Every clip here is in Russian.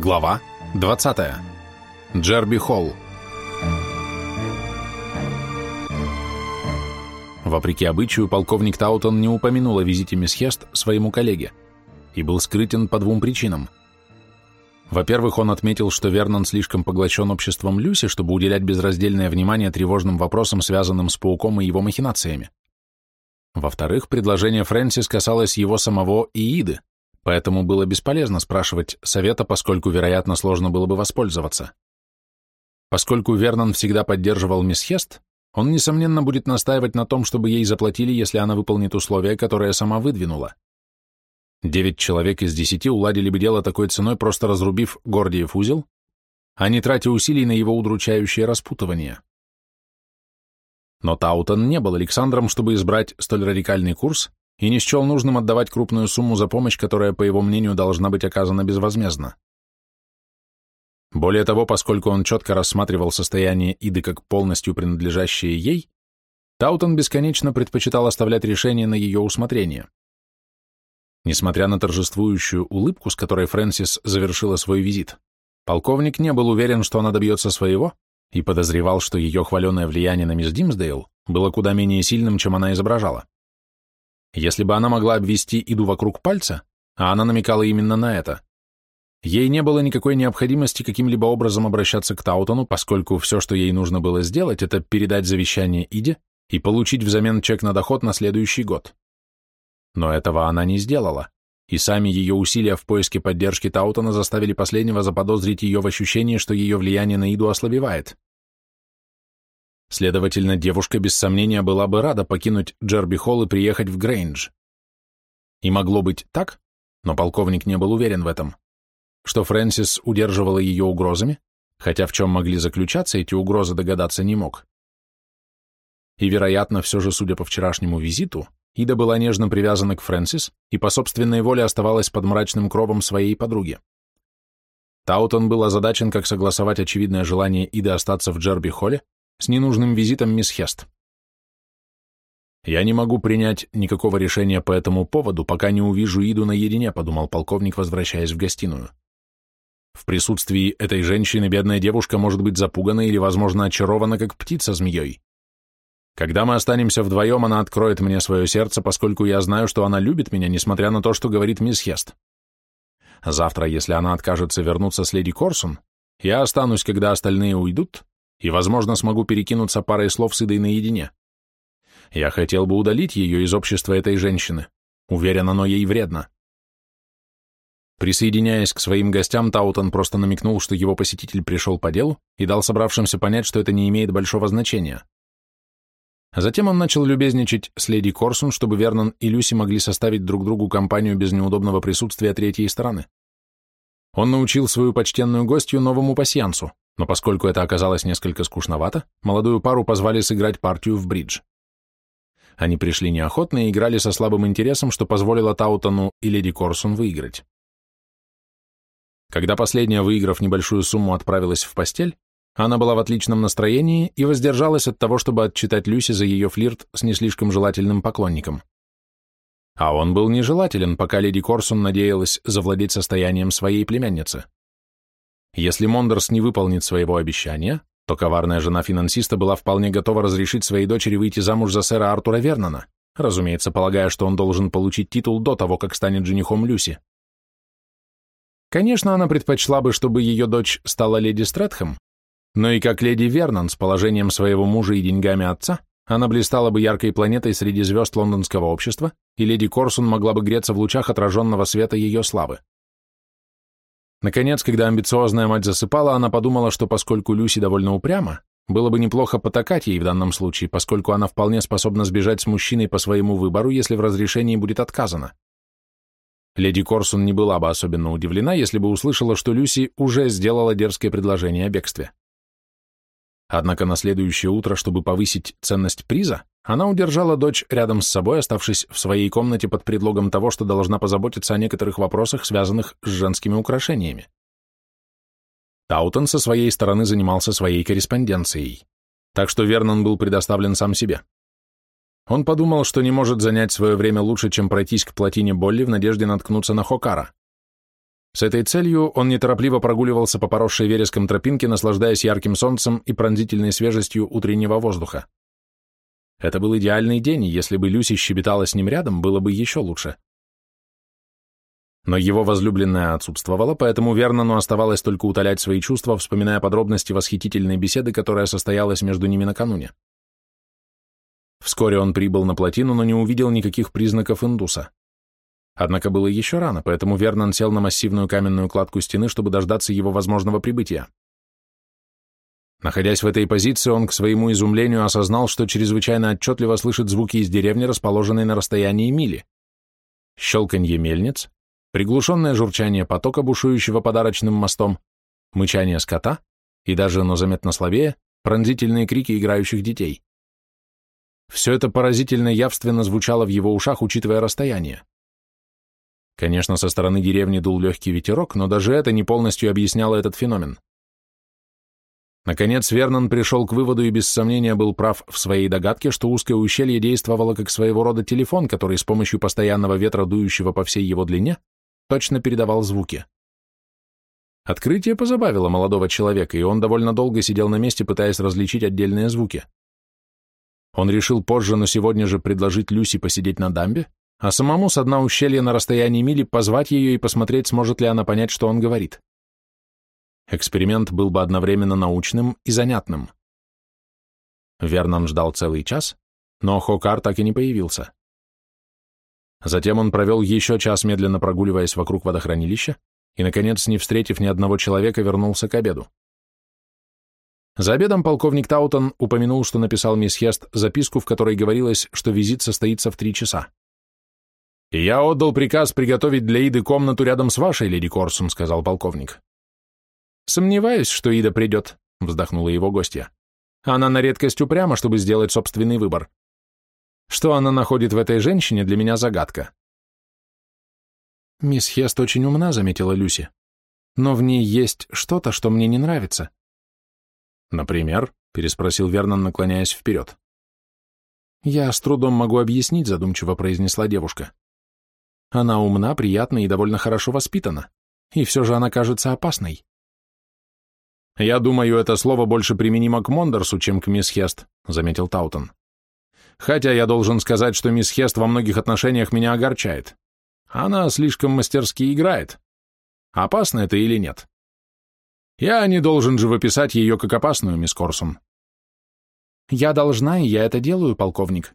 Глава 20. Джерби Холл. Вопреки обычаю, полковник Таутон не упомянул о визите мисс Хест своему коллеге и был скрытен по двум причинам. Во-первых, он отметил, что Вернон слишком поглощен обществом Люси, чтобы уделять безраздельное внимание тревожным вопросам, связанным с пауком и его махинациями. Во-вторых, предложение Фрэнсис касалось его самого и Иды, поэтому было бесполезно спрашивать совета, поскольку, вероятно, сложно было бы воспользоваться. Поскольку Вернон всегда поддерживал мисс Хест, он, несомненно, будет настаивать на том, чтобы ей заплатили, если она выполнит условия, которые сама выдвинула. Девять человек из десяти уладили бы дело такой ценой, просто разрубив Гордиев узел, а не тратя усилий на его удручающее распутывание. Но Таутон не был Александром, чтобы избрать столь радикальный курс, и не счел нужным отдавать крупную сумму за помощь, которая, по его мнению, должна быть оказана безвозмездно. Более того, поскольку он четко рассматривал состояние Иды как полностью принадлежащее ей, Таутон бесконечно предпочитал оставлять решение на ее усмотрение. Несмотря на торжествующую улыбку, с которой Фрэнсис завершила свой визит, полковник не был уверен, что она добьется своего, и подозревал, что ее хваленое влияние на мисс Димсдейл было куда менее сильным, чем она изображала. Если бы она могла обвести Иду вокруг пальца, а она намекала именно на это, ей не было никакой необходимости каким-либо образом обращаться к Таутону, поскольку все, что ей нужно было сделать, это передать завещание Иде и получить взамен чек на доход на следующий год. Но этого она не сделала, и сами ее усилия в поиске поддержки Таутона заставили последнего заподозрить ее в ощущении, что ее влияние на Иду ослабевает. Следовательно, девушка без сомнения была бы рада покинуть Джерби Холл и приехать в Грейндж. И могло быть так, но полковник не был уверен в этом, что Фрэнсис удерживала ее угрозами, хотя в чем могли заключаться эти угрозы догадаться не мог. И, вероятно, все же, судя по вчерашнему визиту, Ида была нежно привязана к Фрэнсис и по собственной воле оставалась под мрачным кровом своей подруги. Таутон был озадачен, как согласовать очевидное желание Иды остаться в Джерби-Холле с ненужным визитом мисс Хест. «Я не могу принять никакого решения по этому поводу, пока не увижу Иду наедине», подумал полковник, возвращаясь в гостиную. В присутствии этой женщины бедная девушка может быть запугана или, возможно, очарована, как птица змеей. Когда мы останемся вдвоем, она откроет мне свое сердце, поскольку я знаю, что она любит меня, несмотря на то, что говорит мисс Хест. Завтра, если она откажется вернуться с леди Корсун, я останусь, когда остальные уйдут, и, возможно, смогу перекинуться парой слов с Идой наедине. Я хотел бы удалить ее из общества этой женщины. Уверен, оно ей вредно. Присоединяясь к своим гостям, Таутон просто намекнул, что его посетитель пришел по делу и дал собравшимся понять, что это не имеет большого значения. Затем он начал любезничать с леди Корсун, чтобы Вернон и Люси могли составить друг другу компанию без неудобного присутствия третьей стороны. Он научил свою почтенную гостью новому пасьянсу, но поскольку это оказалось несколько скучновато, молодую пару позвали сыграть партию в бридж. Они пришли неохотно и играли со слабым интересом, что позволило Таутону и леди Корсун выиграть. Когда последняя, выиграв небольшую сумму, отправилась в постель, она была в отличном настроении и воздержалась от того, чтобы отчитать Люси за ее флирт с не слишком желательным поклонником. А он был нежелателен, пока леди Корсун надеялась завладеть состоянием своей племянницы. Если Мондерс не выполнит своего обещания, то коварная жена финансиста была вполне готова разрешить своей дочери выйти замуж за сэра Артура Вернона, разумеется, полагая, что он должен получить титул до того, как станет женихом Люси. Конечно, она предпочла бы, чтобы ее дочь стала леди Стрэдхэм, но и как леди Вернон с положением своего мужа и деньгами отца, она блистала бы яркой планетой среди звезд лондонского общества, и леди Корсун могла бы греться в лучах отраженного света ее славы. Наконец, когда амбициозная мать засыпала, она подумала, что поскольку Люси довольно упряма, было бы неплохо потакать ей в данном случае, поскольку она вполне способна сбежать с мужчиной по своему выбору, если в разрешении будет отказано. Леди Корсун не была бы особенно удивлена, если бы услышала, что Люси уже сделала дерзкое предложение о бегстве. Однако на следующее утро, чтобы повысить ценность приза, она удержала дочь рядом с собой, оставшись в своей комнате под предлогом того, что должна позаботиться о некоторых вопросах, связанных с женскими украшениями. Таутон со своей стороны занимался своей корреспонденцией, так что Вернон был предоставлен сам себе. Он подумал, что не может занять свое время лучше, чем пройтись к плотине Болли в надежде наткнуться на Хокара. С этой целью он неторопливо прогуливался по поросшей вереском тропинке, наслаждаясь ярким солнцем и пронзительной свежестью утреннего воздуха. Это был идеальный день, и если бы Люси щебетала с ним рядом, было бы еще лучше. Но его возлюбленная отсутствовала, поэтому Вернону оставалось только утолять свои чувства, вспоминая подробности восхитительной беседы, которая состоялась между ними накануне. Вскоре он прибыл на плотину, но не увидел никаких признаков индуса. Однако было еще рано, поэтому Вернон сел на массивную каменную кладку стены, чтобы дождаться его возможного прибытия. Находясь в этой позиции, он к своему изумлению осознал, что чрезвычайно отчетливо слышит звуки из деревни, расположенной на расстоянии мили. Щелканье мельниц, приглушенное журчание потока, бушующего подарочным мостом, мычание скота и даже, но заметно слабее, пронзительные крики играющих детей. Все это поразительно явственно звучало в его ушах, учитывая расстояние. Конечно, со стороны деревни дул легкий ветерок, но даже это не полностью объясняло этот феномен. Наконец, Вернон пришел к выводу и без сомнения был прав в своей догадке, что узкое ущелье действовало как своего рода телефон, который с помощью постоянного ветра, дующего по всей его длине, точно передавал звуки. Открытие позабавило молодого человека, и он довольно долго сидел на месте, пытаясь различить отдельные звуки. Он решил позже, но сегодня же предложить Люси посидеть на дамбе, а самому с дна ущелья на расстоянии мили позвать ее и посмотреть, сможет ли она понять, что он говорит. Эксперимент был бы одновременно научным и занятным. Вернон ждал целый час, но Хокар так и не появился. Затем он провел еще час, медленно прогуливаясь вокруг водохранилища, и, наконец, не встретив ни одного человека, вернулся к обеду. За обедом полковник Таутон упомянул, что написал мисс Хест записку, в которой говорилось, что визит состоится в три часа. «И я отдал приказ приготовить для Иды комнату рядом с вашей, леди Корсум», — сказал полковник. «Сомневаюсь, что Ида придет», — вздохнула его гостья. «Она на редкость упряма, чтобы сделать собственный выбор. Что она находит в этой женщине, для меня загадка». «Мисс Хест очень умна», — заметила Люси. «Но в ней есть что-то, что мне не нравится». «Например?» — переспросил Вернон, наклоняясь вперед. «Я с трудом могу объяснить», — задумчиво произнесла девушка. Она умна, приятна и довольно хорошо воспитана. И все же она кажется опасной. «Я думаю, это слово больше применимо к Мондерсу, чем к мисс Хест», — заметил Таутон. «Хотя я должен сказать, что мисс Хест во многих отношениях меня огорчает. Она слишком мастерски играет. Опасно это или нет? Я не должен же выписать ее как опасную, мисс Корсон». «Я должна, и я это делаю, полковник.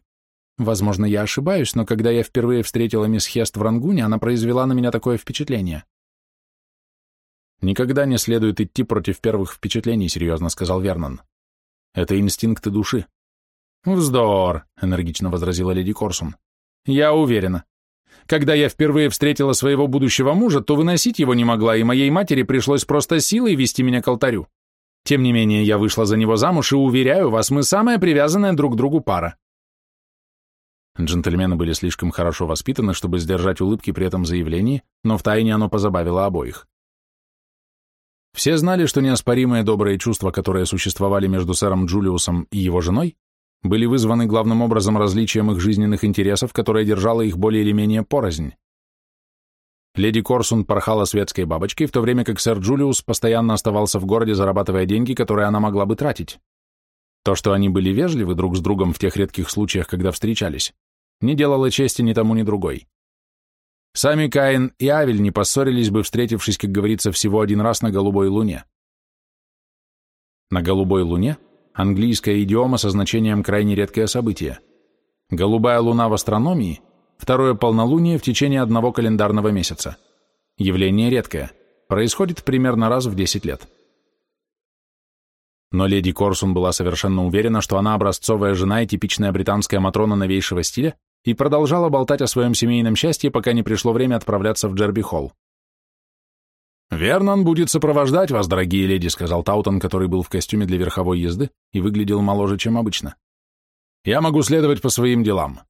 Возможно, я ошибаюсь, но когда я впервые встретила мисс Хест в Рангуне, она произвела на меня такое впечатление. «Никогда не следует идти против первых впечатлений», — серьезно сказал Вернон. «Это инстинкты души». «Вздор», — энергично возразила леди Корсун. «Я уверена. Когда я впервые встретила своего будущего мужа, то выносить его не могла, и моей матери пришлось просто силой вести меня к алтарю. Тем не менее, я вышла за него замуж, и, уверяю вас, мы самая привязанная друг к другу пара. Джентльмены были слишком хорошо воспитаны, чтобы сдержать улыбки при этом заявлении, но втайне оно позабавило обоих. Все знали, что неоспоримые добрые чувства, которые существовали между сэром Джулиусом и его женой, были вызваны главным образом различием их жизненных интересов, которое держало их более или менее порознь. Леди Корсун порхала светской бабочкой, в то время как сэр Джулиус постоянно оставался в городе, зарабатывая деньги, которые она могла бы тратить. То, что они были вежливы друг с другом в тех редких случаях, когда встречались, не делало чести ни тому, ни другой. Сами Каин и Авель не поссорились бы, встретившись, как говорится, всего один раз на голубой луне. На голубой луне – английская идиома со значением крайне редкое событие. Голубая луна в астрономии – второе полнолуние в течение одного календарного месяца. Явление редкое, происходит примерно раз в 10 лет. Но леди Корсун была совершенно уверена, что она образцовая жена и типичная британская матрона новейшего стиля, и продолжала болтать о своем семейном счастье, пока не пришло время отправляться в Джерби-холл. «Вернон будет сопровождать вас, дорогие леди», — сказал Таутон, который был в костюме для верховой езды и выглядел моложе, чем обычно. «Я могу следовать по своим делам».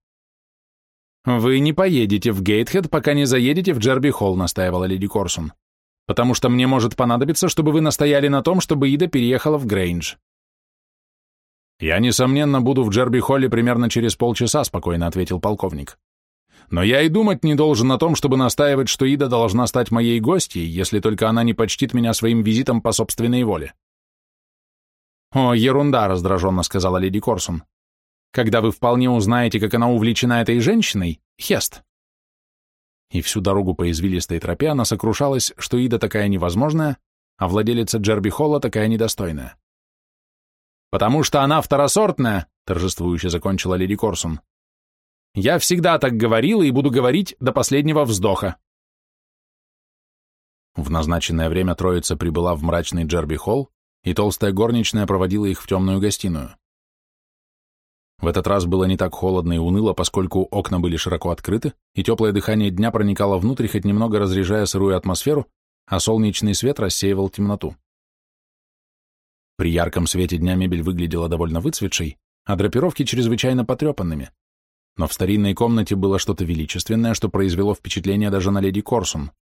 «Вы не поедете в Гейтхед, пока не заедете в Джерби-холл», — настаивала леди Корсун потому что мне может понадобиться, чтобы вы настояли на том, чтобы Ида переехала в Грейндж». «Я, несомненно, буду в Джерби-Холле примерно через полчаса», — спокойно ответил полковник. Но я и думать не должен о том, чтобы настаивать, что Ида должна стать моей гостьей, если только она не почтит меня своим визитом по собственной воле. «О, ерунда», — раздраженно сказала леди Корсун. «Когда вы вполне узнаете, как она увлечена этой женщиной, Хест». И всю дорогу по извилистой тропе она сокрушалась, что Ида такая невозможная, а владелица Джерби Холла такая недостойная. «Потому что она второсортная», — торжествующе закончила леди Корсун. «Я всегда так говорила и буду говорить до последнего вздоха». В назначенное время троица прибыла в мрачный Джерби Холл, и толстая горничная проводила их в темную гостиную. В этот раз было не так холодно и уныло, поскольку окна были широко открыты, и теплое дыхание дня проникало внутрь, хоть немного разряжая сырую атмосферу, а солнечный свет рассеивал темноту. При ярком свете дня мебель выглядела довольно выцветшей, а драпировки чрезвычайно потрепанными. Но в старинной комнате было что-то величественное, что произвело впечатление даже на леди Корсун.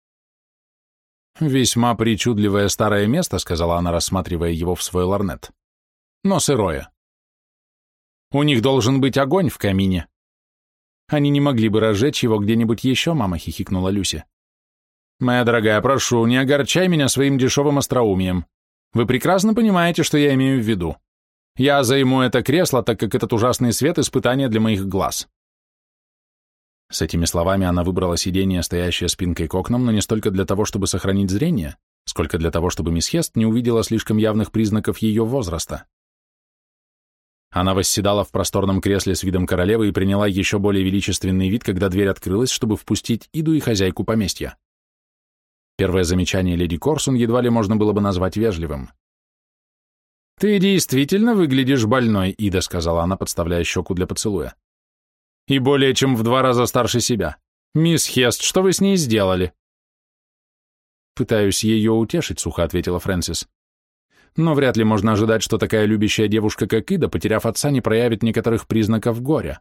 «Весьма причудливое старое место», — сказала она, рассматривая его в свой ларнет. «Но сырое. У них должен быть огонь в камине». «Они не могли бы разжечь его где-нибудь еще», — мама хихикнула Люси. «Моя дорогая, прошу, не огорчай меня своим дешевым остроумием. Вы прекрасно понимаете, что я имею в виду. Я займу это кресло, так как этот ужасный свет — испытание для моих глаз. С этими словами она выбрала сиденье, стоящее спинкой к окнам, но не столько для того, чтобы сохранить зрение, сколько для того, чтобы мисс Хест не увидела слишком явных признаков ее возраста. Она восседала в просторном кресле с видом королевы и приняла еще более величественный вид, когда дверь открылась, чтобы впустить Иду и хозяйку поместья. Первое замечание леди Корсун едва ли можно было бы назвать вежливым. «Ты действительно выглядишь больной, Ида», — сказала она, подставляя щеку для поцелуя и более чем в два раза старше себя. Мисс Хест, что вы с ней сделали?» «Пытаюсь ее утешить», — сухо ответила Фрэнсис. «Но вряд ли можно ожидать, что такая любящая девушка, как Ида, потеряв отца, не проявит некоторых признаков горя».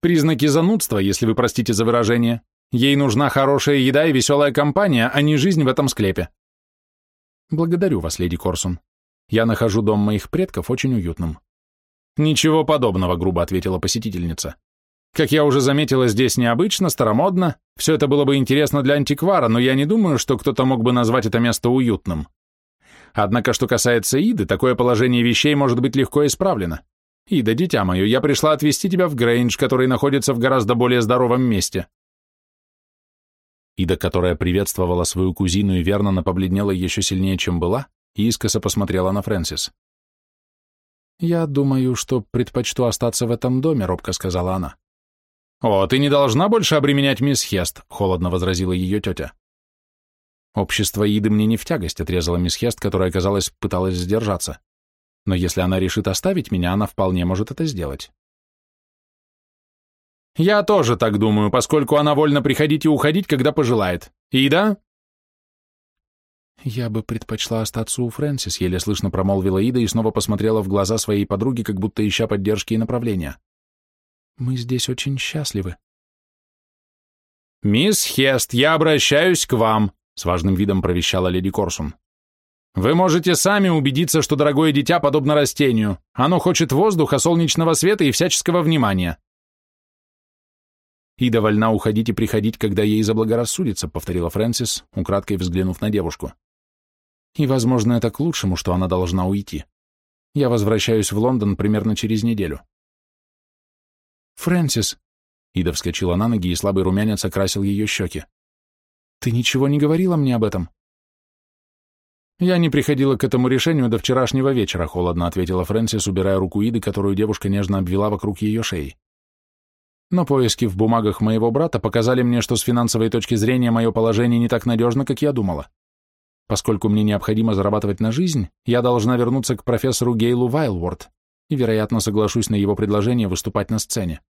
«Признаки занудства, если вы простите за выражение. Ей нужна хорошая еда и веселая компания, а не жизнь в этом склепе». «Благодарю вас, леди Корсун. Я нахожу дом моих предков очень уютным». «Ничего подобного», — грубо ответила посетительница. «Как я уже заметила, здесь необычно, старомодно. Все это было бы интересно для антиквара, но я не думаю, что кто-то мог бы назвать это место уютным. Однако, что касается Иды, такое положение вещей может быть легко исправлено. Ида, дитя мое, я пришла отвезти тебя в Грейндж, который находится в гораздо более здоровом месте». Ида, которая приветствовала свою кузину и верно побледнела еще сильнее, чем была, и искоса посмотрела на Фрэнсис. «Я думаю, что предпочту остаться в этом доме», — робко сказала она. «О, ты не должна больше обременять мисс Хест», — холодно возразила ее тетя. «Общество Иды мне не в тягость», — отрезала мисс Хест, которая, казалось, пыталась сдержаться. «Но если она решит оставить меня, она вполне может это сделать». «Я тоже так думаю, поскольку она вольна приходить и уходить, когда пожелает. Ида?» «Я бы предпочла остаться у Фрэнсис», — еле слышно промолвила Ида и снова посмотрела в глаза своей подруги, как будто ища поддержки и направления. «Мы здесь очень счастливы». «Мисс Хест, я обращаюсь к вам», — с важным видом провещала леди Корсун. «Вы можете сами убедиться, что дорогое дитя подобно растению. Оно хочет воздуха, солнечного света и всяческого внимания». «Ида вольна уходить и приходить, когда ей заблагорассудится», — повторила Фрэнсис, украдкой взглянув на девушку. И, возможно, это к лучшему, что она должна уйти. Я возвращаюсь в Лондон примерно через неделю. «Фрэнсис!» Ида вскочила на ноги, и слабый румянец окрасил ее щеки. «Ты ничего не говорила мне об этом?» «Я не приходила к этому решению до вчерашнего вечера», — холодно ответила Фрэнсис, убирая руку Иды, которую девушка нежно обвела вокруг ее шеи. «Но поиски в бумагах моего брата показали мне, что с финансовой точки зрения мое положение не так надежно, как я думала. Поскольку мне необходимо зарабатывать на жизнь, я должна вернуться к профессору Гейлу Вайлворд и, вероятно, соглашусь на его предложение выступать на сцене.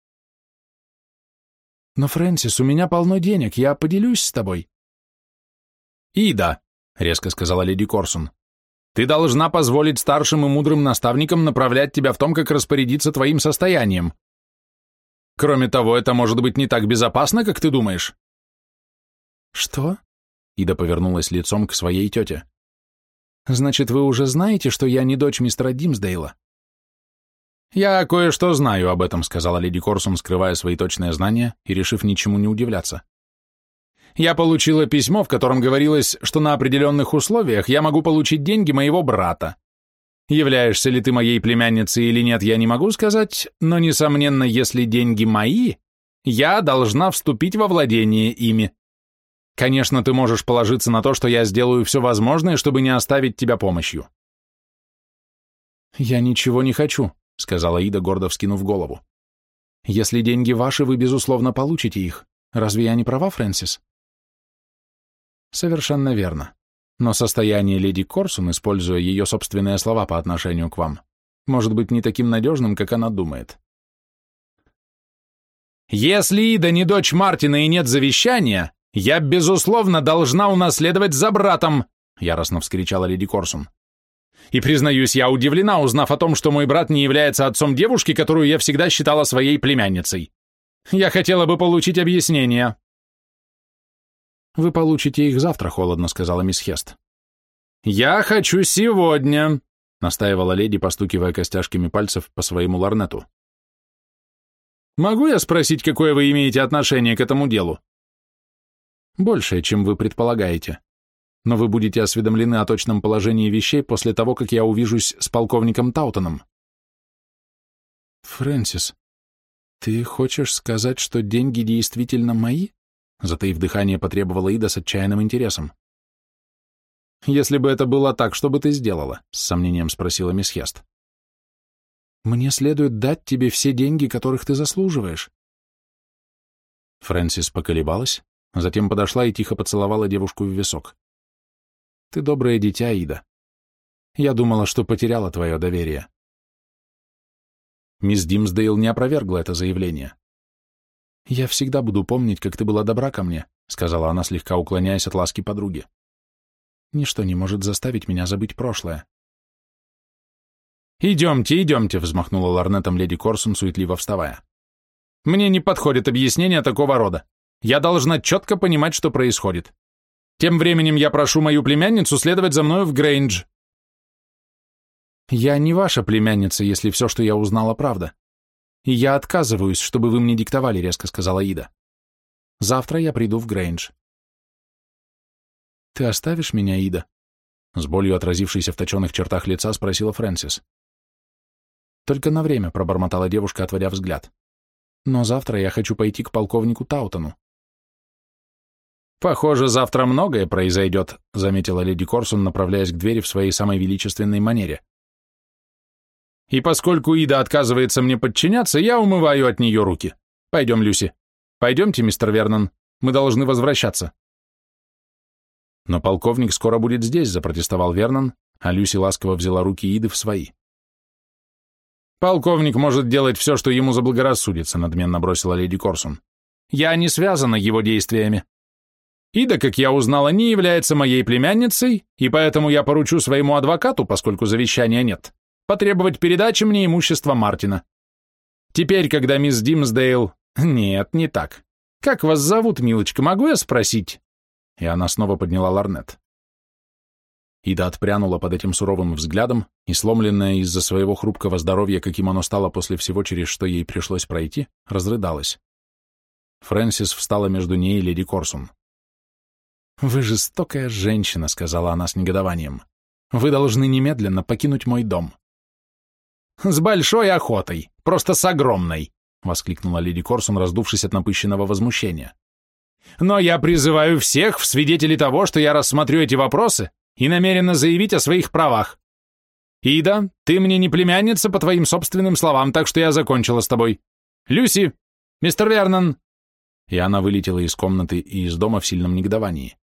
«Но, Фрэнсис, у меня полно денег, я поделюсь с тобой». «Ида», — резко сказала леди Корсун, — «ты должна позволить старшим и мудрым наставникам направлять тебя в том, как распорядиться твоим состоянием. Кроме того, это может быть не так безопасно, как ты думаешь». «Что?» Ида повернулась лицом к своей тете. «Значит, вы уже знаете, что я не дочь мистера Димсдейла?» «Я кое-что знаю об этом», — сказала леди Корсун, скрывая свои точные знания и решив ничему не удивляться. «Я получила письмо, в котором говорилось, что на определенных условиях я могу получить деньги моего брата. Являешься ли ты моей племянницей или нет, я не могу сказать, но, несомненно, если деньги мои, я должна вступить во владение ими. Конечно, ты можешь положиться на то, что я сделаю все возможное, чтобы не оставить тебя помощью». «Я ничего не хочу», — сказала Ида, гордо вскинув голову. «Если деньги ваши, вы, безусловно, получите их. Разве я не права, Фрэнсис?» «Совершенно верно. Но состояние леди Корсун, используя ее собственные слова по отношению к вам, может быть не таким надежным, как она думает». «Если Ида не дочь Мартина и нет завещания, я, безусловно, должна унаследовать за братом!» — яростно вскричала леди Корсун. И, признаюсь, я удивлена, узнав о том, что мой брат не является отцом девушки, которую я всегда считала своей племянницей. Я хотела бы получить объяснение. «Вы получите их завтра», — холодно сказала мисс Хест. «Я хочу сегодня», — настаивала леди, постукивая костяшками пальцев по своему ларнету. «Могу я спросить, какое вы имеете отношение к этому делу?» «Большее, чем вы предполагаете но вы будете осведомлены о точном положении вещей после того, как я увижусь с полковником Таутоном. Фрэнсис, ты хочешь сказать, что деньги действительно мои? Затаив дыхание, потребовала Ида с отчаянным интересом. «Если бы это было так, что бы ты сделала?» — с сомнением спросила мисс Хест. «Мне следует дать тебе все деньги, которых ты заслуживаешь». Фрэнсис поколебалась, затем подошла и тихо поцеловала девушку в висок. Ты доброе дитя, Ида. Я думала, что потеряла твое доверие. Мисс Димсдейл не опровергла это заявление. «Я всегда буду помнить, как ты была добра ко мне», сказала она, слегка уклоняясь от ласки подруги. «Ничто не может заставить меня забыть прошлое». «Идемте, идемте», — взмахнула ларнетом леди Корсун, суетливо вставая. «Мне не подходит объяснение такого рода. Я должна четко понимать, что происходит. Тем временем я прошу мою племянницу следовать за мною в Грейндж. Я не ваша племянница, если все, что я узнала, правда. Я отказываюсь, чтобы вы мне диктовали, резко сказала Ида. Завтра я приду в Грейндж. Ты оставишь меня, Ида? С болью отразившейся в точенных чертах лица спросила Фрэнсис. Только на время, пробормотала девушка, отводя взгляд. Но завтра я хочу пойти к полковнику Таутону. «Похоже, завтра многое произойдет», — заметила леди Корсун, направляясь к двери в своей самой величественной манере. «И поскольку Ида отказывается мне подчиняться, я умываю от нее руки. Пойдем, Люси. Пойдемте, мистер Вернон. Мы должны возвращаться». «Но полковник скоро будет здесь», — запротестовал Вернон, а Люси ласково взяла руки Иды в свои. «Полковник может делать все, что ему заблагорассудится», — надменно бросила леди Корсун. «Я не связана его действиями». Ида, как я узнала, не является моей племянницей, и поэтому я поручу своему адвокату, поскольку завещания нет, потребовать передачи мне имущества Мартина. Теперь, когда мисс Димсдейл... Нет, не так. Как вас зовут, милочка, могу я спросить?» И она снова подняла ларнет. Ида отпрянула под этим суровым взглядом и, сломленная из-за своего хрупкого здоровья, каким оно стало после всего, через что ей пришлось пройти, разрыдалась. Фрэнсис встала между ней и леди Корсун. «Вы жестокая женщина», — сказала она с негодованием. «Вы должны немедленно покинуть мой дом». «С большой охотой, просто с огромной», — воскликнула леди Корсун, раздувшись от напыщенного возмущения. «Но я призываю всех в свидетели того, что я рассмотрю эти вопросы и намерена заявить о своих правах. Ида, ты мне не племянница по твоим собственным словам, так что я закончила с тобой. Люси, мистер Вернон!» И она вылетела из комнаты и из дома в сильном негодовании.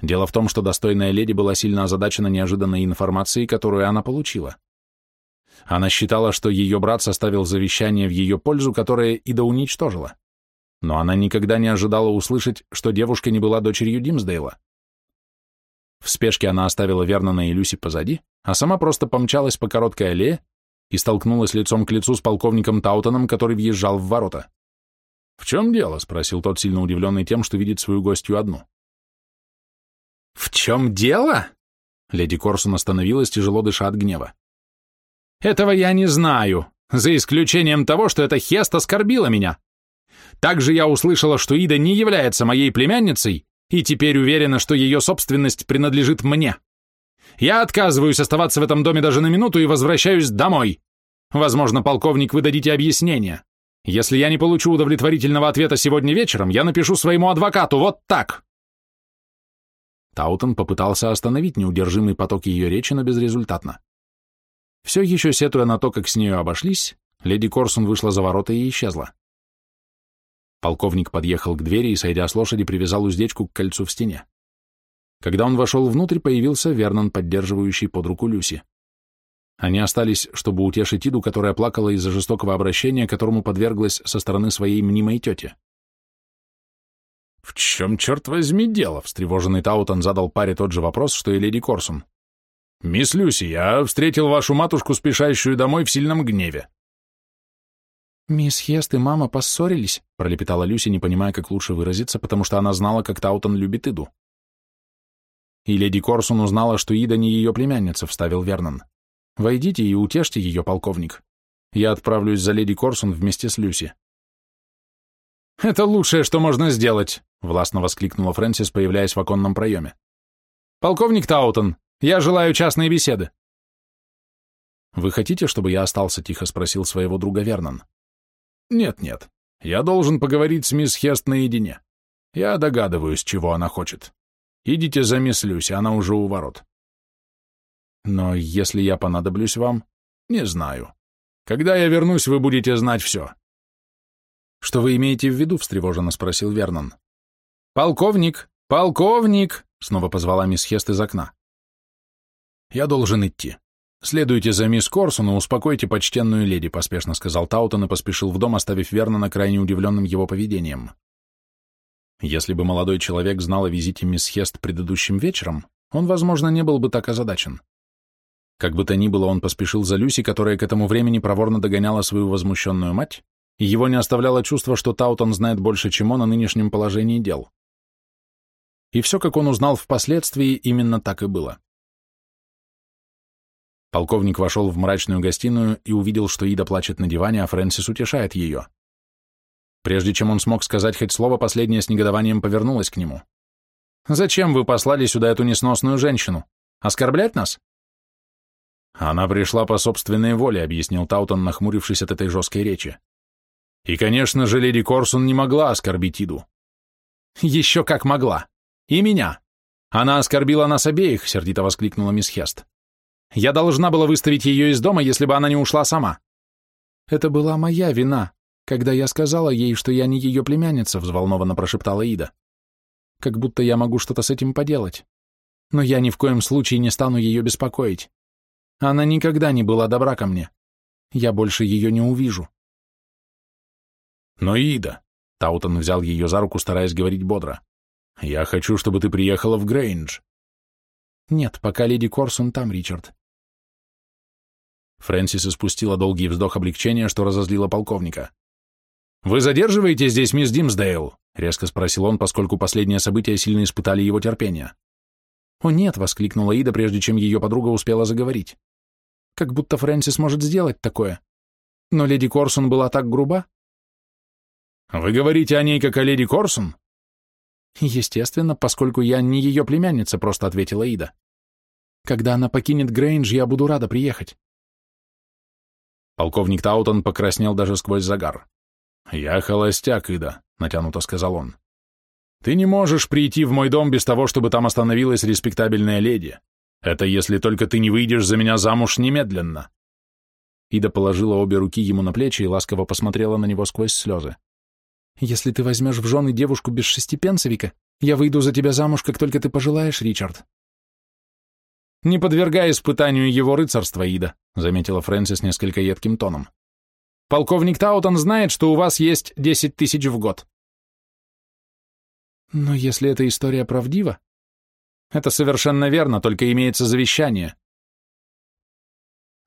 Дело в том, что достойная леди была сильно озадачена неожиданной информацией, которую она получила. Она считала, что ее брат составил завещание в ее пользу, которое Ида уничтожила. Но она никогда не ожидала услышать, что девушка не была дочерью Димсдейла. В спешке она оставила Вернона и Люси позади, а сама просто помчалась по короткой аллее и столкнулась лицом к лицу с полковником Таутоном, который въезжал в ворота. «В чем дело?» — спросил тот, сильно удивленный тем, что видит свою гостью одну. «В чем дело?» Леди Корсун остановилась, тяжело дыша от гнева. Этого я не знаю, за исключением того, что эта Хест оскорбила меня. Также я услышала, что Ида не является моей племянницей, и теперь уверена, что ее собственность принадлежит мне. Я отказываюсь оставаться в этом доме даже на минуту и возвращаюсь домой. Возможно, полковник, вы дадите объяснение. Если я не получу удовлетворительного ответа сегодня вечером, я напишу своему адвокату вот так. Таутон попытался остановить неудержимый поток ее речи, но безрезультатно. Все еще сетуя на то, как с нею обошлись, леди Корсун вышла за ворота и исчезла. Полковник подъехал к двери и, сойдя с лошади, привязал уздечку к кольцу в стене. Когда он вошел внутрь, появился Вернон, поддерживающий под руку Люси. Они остались, чтобы утешить Иду, которая плакала из-за жестокого обращения, которому подверглась со стороны своей мнимой тети. «В чем, черт возьми, дело?» — встревоженный Таутон задал паре тот же вопрос, что и леди Корсун. «Мисс Люси, я встретил вашу матушку, спешащую домой в сильном гневе». «Мисс Хест и мама поссорились», — пролепетала Люси, не понимая, как лучше выразиться, потому что она знала, как Таутон любит Иду. И леди Корсун узнала, что Ида не ее племянница, — вставил Вернон. Войдите и утешьте ее, полковник. Я отправлюсь за леди Корсун вместе с Люси. «Это лучшее, что можно сделать», — властно воскликнула Фрэнсис, появляясь в оконном проеме. «Полковник Таутон, я желаю частной беседы». «Вы хотите, чтобы я остался?» — тихо спросил своего друга Вернон. «Нет-нет, я должен поговорить с мисс Хест наедине. Я догадываюсь, чего она хочет. Идите за мисс Люси, она уже у ворот». Но если я понадоблюсь вам, не знаю. Когда я вернусь, вы будете знать все. Что вы имеете в виду? встревоженно спросил Вернон. Полковник! Полковник! Снова позвала мисс Хест из окна. Я должен идти. Следуйте за мисс Корсун и успокойте почтенную леди, поспешно сказал Таутон и поспешил в дом, оставив Вернона крайне удивленным его поведением. Если бы молодой человек знал о визите мисс Хест предыдущим вечером, он, возможно, не был бы так озадачен. Как бы то ни было, он поспешил за Люси, которая к этому времени проворно догоняла свою возмущенную мать, и его не оставляло чувство, что Таутон знает больше, чем он о нынешнем положении дел. И все, как он узнал впоследствии, именно так и было. Полковник вошел в мрачную гостиную и увидел, что Ида плачет на диване, а Фрэнсис утешает ее. Прежде чем он смог сказать хоть слово, последняя с негодованием повернулась к нему. «Зачем вы послали сюда эту несносную женщину? Оскорблять нас?» Она пришла по собственной воле, объяснил Таутон, нахмурившись от этой жесткой речи. И, конечно же, леди Корсун не могла оскорбить Иду. Еще как могла. И меня. Она оскорбила нас обеих, сердито воскликнула мисс Хест. Я должна была выставить ее из дома, если бы она не ушла сама. Это была моя вина, когда я сказала ей, что я не ее племянница, взволнованно прошептала Ида. Как будто я могу что-то с этим поделать. Но я ни в коем случае не стану ее беспокоить. Она никогда не была добра ко мне. Я больше ее не увижу. Но, Ида, Таутон взял ее за руку, стараясь говорить бодро, я хочу, чтобы ты приехала в Грейндж. Нет, пока леди Корсун там, Ричард. Фрэнсис испустила долгий вздох облегчения, что разозлила полковника. «Вы задерживаете здесь мисс Димсдейл?» — резко спросил он, поскольку последние события сильно испытали его терпение. «О нет!» — воскликнула Ида, прежде чем ее подруга успела заговорить. «Как будто Фрэнсис может сделать такое. Но леди Корсун была так груба». «Вы говорите о ней как о леди Корсун?» «Естественно, поскольку я не ее племянница», — просто ответила Ида. «Когда она покинет Грейндж, я буду рада приехать». Полковник Таутон покраснел даже сквозь загар. «Я холостяк, Ида», — натянуто сказал он. Ты не можешь прийти в мой дом без того, чтобы там остановилась респектабельная леди. Это если только ты не выйдешь за меня замуж немедленно. Ида положила обе руки ему на плечи и ласково посмотрела на него сквозь слезы. «Если ты возьмешь в жены девушку без шестипенсовика, я выйду за тебя замуж, как только ты пожелаешь, Ричард». «Не подвергай испытанию его рыцарства, Ида», заметила Фрэнсис несколько едким тоном. «Полковник Таутон знает, что у вас есть десять тысяч в год. Но если эта история правдива... Это совершенно верно, только имеется завещание.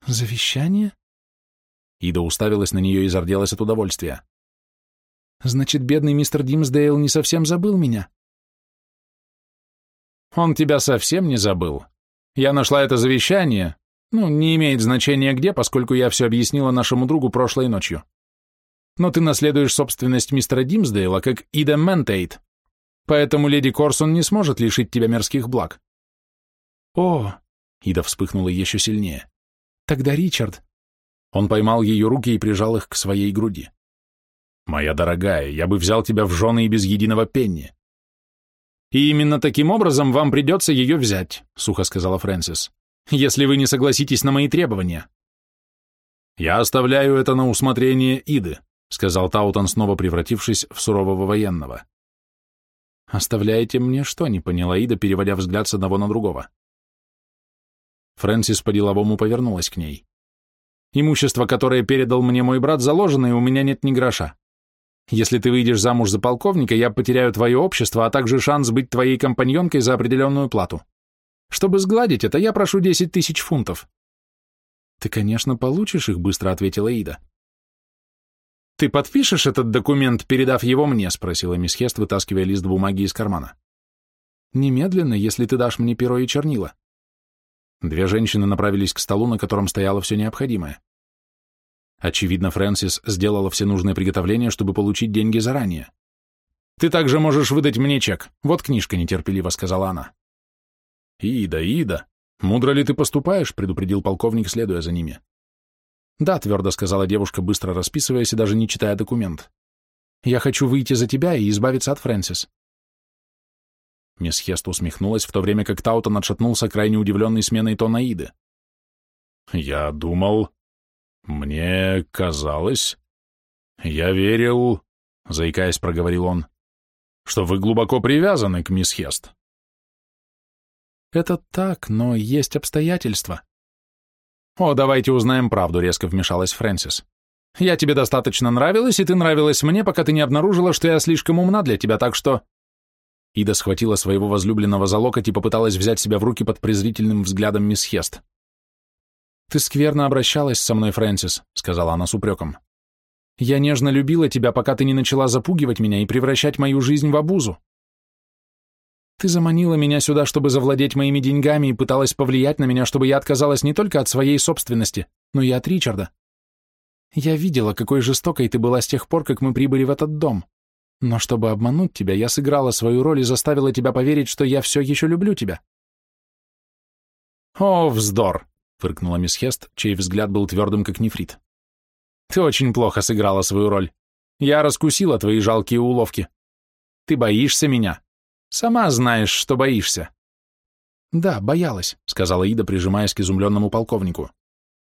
Завещание? Ида уставилась на нее и зарделась от удовольствия. Значит, бедный мистер Димсдейл не совсем забыл меня. Он тебя совсем не забыл. Я нашла это завещание, Ну, не имеет значения где, поскольку я все объяснила нашему другу прошлой ночью. Но ты наследуешь собственность мистера Димсдейла, как Ида Ментейт, поэтому леди Корсон не сможет лишить тебя мирских благ. О, Ида вспыхнула еще сильнее. Тогда Ричард. Он поймал ее руки и прижал их к своей груди. Моя дорогая, я бы взял тебя в жены и без единого пенни. И именно таким образом вам придется ее взять, сухо сказала Фрэнсис если вы не согласитесь на мои требования. Я оставляю это на усмотрение Иды, сказал Таутон, снова превратившись в сурового военного. «Оставляете мне что?» — не поняла Ида, переводя взгляд с одного на другого. Фрэнсис по-деловому повернулась к ней. «Имущество, которое передал мне мой брат, заложено, и у меня нет ни гроша. Если ты выйдешь замуж за полковника, я потеряю твое общество, а также шанс быть твоей компаньонкой за определенную плату. Чтобы сгладить это, я прошу десять тысяч фунтов». «Ты, конечно, получишь их», — быстро ответила Ида. «Ты подпишешь этот документ, передав его мне?» — спросила мисс Хест, вытаскивая лист бумаги из кармана. «Немедленно, если ты дашь мне перо и чернила». Две женщины направились к столу, на котором стояло все необходимое. Очевидно, Фрэнсис сделала все нужные приготовления, чтобы получить деньги заранее. «Ты также можешь выдать мне чек. Вот книжка нетерпеливо», — сказала она. «Ида, Ида, мудро ли ты поступаешь?» — предупредил полковник, следуя за ними. «Да», — твердо сказала девушка, быстро расписываясь и даже не читая документ. «Я хочу выйти за тебя и избавиться от Фрэнсис». Мисс Хест усмехнулась, в то время как Таутон отшатнулся, крайне удивленный сменой тона Иды. «Я думал... Мне казалось... Я верил...» — заикаясь, проговорил он, — «что вы глубоко привязаны к мисс Хест». «Это так, но есть обстоятельства». «О, давайте узнаем правду», — резко вмешалась Фрэнсис. «Я тебе достаточно нравилась, и ты нравилась мне, пока ты не обнаружила, что я слишком умна для тебя, так что...» Ида схватила своего возлюбленного за локоть и попыталась взять себя в руки под презрительным взглядом мисс Хест. «Ты скверно обращалась со мной, Фрэнсис», — сказала она с упреком. «Я нежно любила тебя, пока ты не начала запугивать меня и превращать мою жизнь в обузу. Ты заманила меня сюда, чтобы завладеть моими деньгами и пыталась повлиять на меня, чтобы я отказалась не только от своей собственности, но и от Ричарда. Я видела, какой жестокой ты была с тех пор, как мы прибыли в этот дом. Но чтобы обмануть тебя, я сыграла свою роль и заставила тебя поверить, что я все еще люблю тебя. «О, вздор!» — фыркнула мисс Хест, чей взгляд был твердым, как нефрит. «Ты очень плохо сыграла свою роль. Я раскусила твои жалкие уловки. Ты боишься меня, Сама знаешь, что боишься. Да, боялась, сказала Ида, прижимаясь к изумленному полковнику.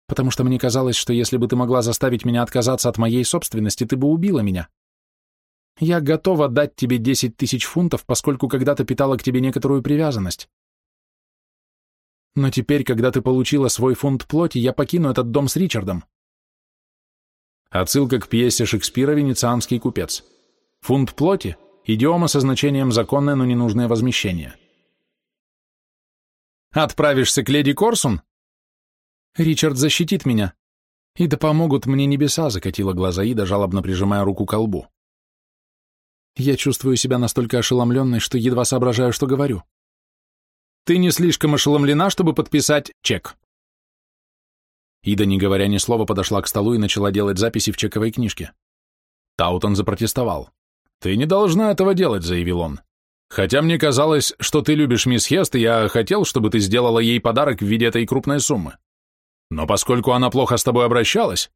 Потому что мне казалось, что если бы ты могла заставить меня отказаться от моей собственности, ты бы убила меня. Я готова дать тебе десять тысяч фунтов, поскольку когда-то питала к тебе некоторую привязанность. Но теперь, когда ты получила свой фунт плоти, я покину этот дом с Ричардом. Отсылка к пьесе Шекспира «Венецианский купец». Фунт плоти Идиома со значением законное, но ненужное возмещение. «Отправишься к леди Корсун?» «Ричард защитит меня. И да помогут мне небеса», — закатила глаза Ида, жалобно прижимая руку к колбу. «Я чувствую себя настолько ошеломленной, что едва соображаю, что говорю». «Ты не слишком ошеломлена, чтобы подписать чек». Ида, не говоря ни слова, подошла к столу и начала делать записи в чековой книжке. Таутон запротестовал. «Ты не должна этого делать», — заявил он. «Хотя мне казалось, что ты любишь мисс Хест, и я хотел, чтобы ты сделала ей подарок в виде этой крупной суммы. Но поскольку она плохо с тобой обращалась...»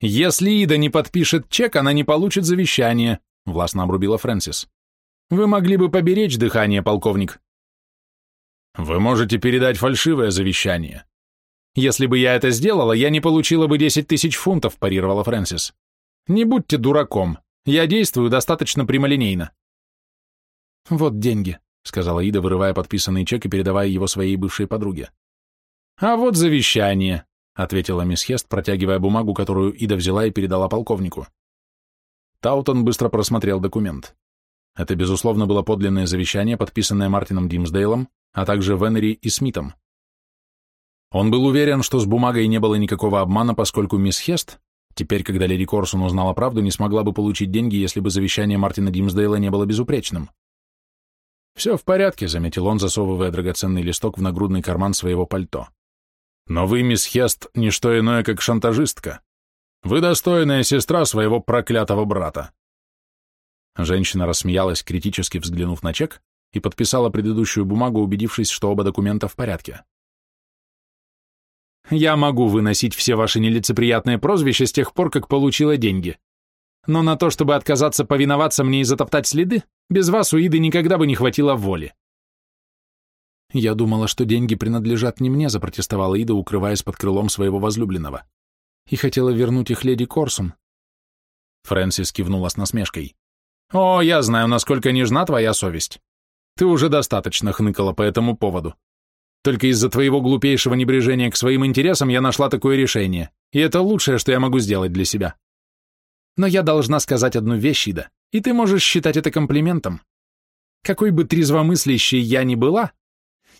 «Если Ида не подпишет чек, она не получит завещание», — властно обрубила Фрэнсис. «Вы могли бы поберечь дыхание, полковник». «Вы можете передать фальшивое завещание». «Если бы я это сделала, я не получила бы десять тысяч фунтов», — парировала Фрэнсис. «Не будьте дураком. Я действую достаточно прямолинейно. Вот деньги, сказала Ида, вырывая подписанный чек и передавая его своей бывшей подруге. А вот завещание, ответила мисс Хест, протягивая бумагу, которую Ида взяла и передала полковнику. Таутон быстро просмотрел документ. Это, безусловно, было подлинное завещание, подписанное Мартином Димсдейлом, а также Венери и Смитом. Он был уверен, что с бумагой не было никакого обмана, поскольку мисс Хест, Теперь, когда леди Корсун узнала правду, не смогла бы получить деньги, если бы завещание Мартина Димсдейла не было безупречным. «Все в порядке», — заметил он, засовывая драгоценный листок в нагрудный карман своего пальто. Но вы, мисс Хест, не что иное, как шантажистка. Вы достойная сестра своего проклятого брата. Женщина рассмеялась, критически взглянув на чек, и подписала предыдущую бумагу, убедившись, что оба документа в порядке. «Я могу выносить все ваши нелицеприятные прозвища с тех пор, как получила деньги. Но на то, чтобы отказаться повиноваться мне и затоптать следы, без вас у Иды никогда бы не хватило воли». «Я думала, что деньги принадлежат не мне», — запротестовала Ида, укрываясь под крылом своего возлюбленного. «И хотела вернуть их леди Корсун». Фрэнсис кивнула с насмешкой. «О, я знаю, насколько нежна твоя совесть. Ты уже достаточно хныкала по этому поводу. Только из-за твоего глупейшего небрежения к своим интересам я нашла такое решение, и это лучшее, что я могу сделать для себя. Но я должна сказать одну вещь, Ида, и ты можешь считать это комплиментом. Какой бы трезвомыслящей я ни была,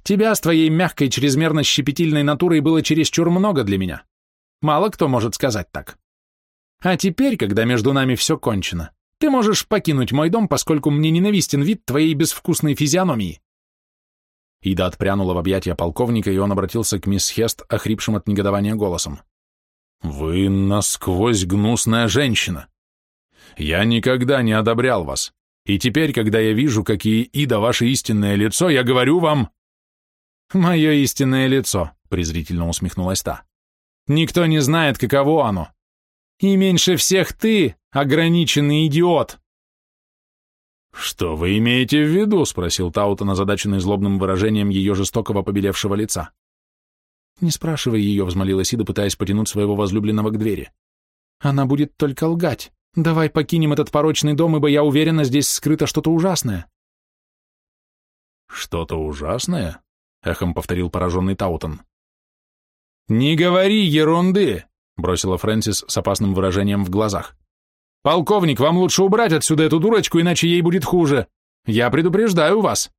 тебя с твоей мягкой, чрезмерно щепетильной натурой было чересчур много для меня. Мало кто может сказать так. А теперь, когда между нами все кончено, ты можешь покинуть мой дом, поскольку мне ненавистен вид твоей безвкусной физиономии». Ида отпрянула в объятия полковника, и он обратился к мисс Хест, охрипшим от негодования голосом. «Вы насквозь гнусная женщина. Я никогда не одобрял вас, и теперь, когда я вижу, какие Ида ваше истинное лицо, я говорю вам...» «Мое истинное лицо», — презрительно усмехнулась та. «Никто не знает, каково оно. И меньше всех ты, ограниченный идиот!» «Что вы имеете в виду?» — спросил Таутон, озадаченный злобным выражением ее жестокого побелевшего лица. «Не спрашивай ее», — взмолилась Ида, пытаясь потянуть своего возлюбленного к двери. «Она будет только лгать. Давай покинем этот порочный дом, ибо я уверена, здесь скрыто что-то ужасное». «Что-то ужасное?» — эхом повторил пораженный Таутон. «Не говори ерунды!» — бросила Фрэнсис с опасным выражением в глазах. «Полковник, вам лучше убрать отсюда эту дурочку, иначе ей будет хуже. Я предупреждаю вас».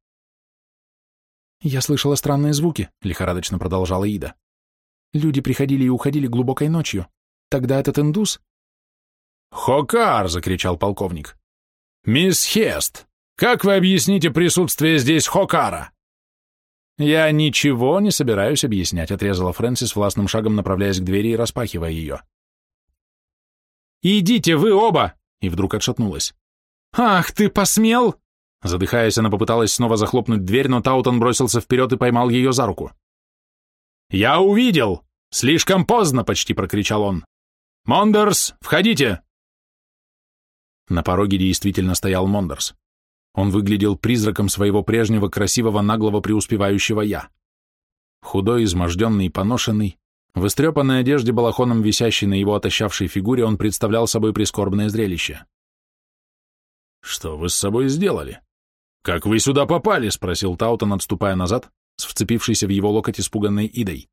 «Я слышала странные звуки», — лихорадочно продолжала Ида. «Люди приходили и уходили глубокой ночью. Тогда этот индус...» «Хокар!» — закричал полковник. «Мисс Хест, как вы объясните присутствие здесь Хокара?» «Я ничего не собираюсь объяснять», — отрезала Фрэнсис властным шагом, направляясь к двери и распахивая ее. «Идите вы оба!» И вдруг отшатнулась. «Ах, ты посмел!» Задыхаясь, она попыталась снова захлопнуть дверь, но Таутон бросился вперед и поймал ее за руку. «Я увидел! Слишком поздно!» — почти прокричал он. «Мондерс, входите!» На пороге действительно стоял Мондерс. Он выглядел призраком своего прежнего красивого наглого преуспевающего «я». Худой, изможденный поношенный, в истрепанной одежде балахоном, висящей на его отощавшей фигуре, он представлял собой прискорбное зрелище. «Что вы с собой сделали? Как вы сюда попали?» — спросил Таутон, отступая назад, с вцепившейся в его локоть испуганной Идой.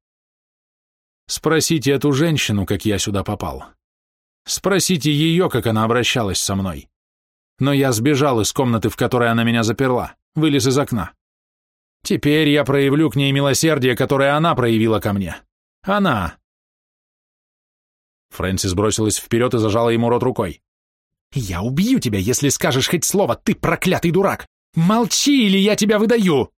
«Спросите эту женщину, как я сюда попал. Спросите ее, как она обращалась со мной. Но я сбежал из комнаты, в которой она меня заперла, вылез из окна. Теперь я проявлю к ней милосердие, которое она проявила ко мне. Она!» Фрэнсис бросилась вперед и зажала ему рот рукой. «Я убью тебя, если скажешь хоть слово, ты проклятый дурак! Молчи, или я тебя выдаю!»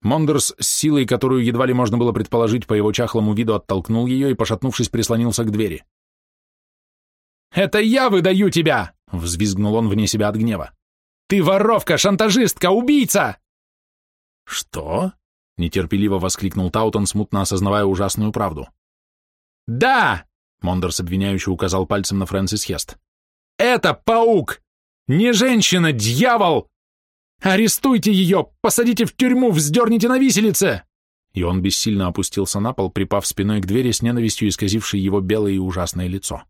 Мондерс с силой, которую едва ли можно было предположить по его чахлому виду, оттолкнул ее и, пошатнувшись, прислонился к двери. «Это я выдаю тебя!» — взвизгнул он вне себя от гнева. «Ты воровка, шантажистка, убийца!» «Что?» нетерпеливо воскликнул Таутон, смутно осознавая ужасную правду. «Да!» — Мондерс обвиняюще указал пальцем на Фрэнсис Хест. «Это паук! Не женщина, дьявол! Арестуйте ее! Посадите в тюрьму, вздерните на виселице!» И он бессильно опустился на пол, припав спиной к двери с ненавистью исказившей его белое и ужасное лицо.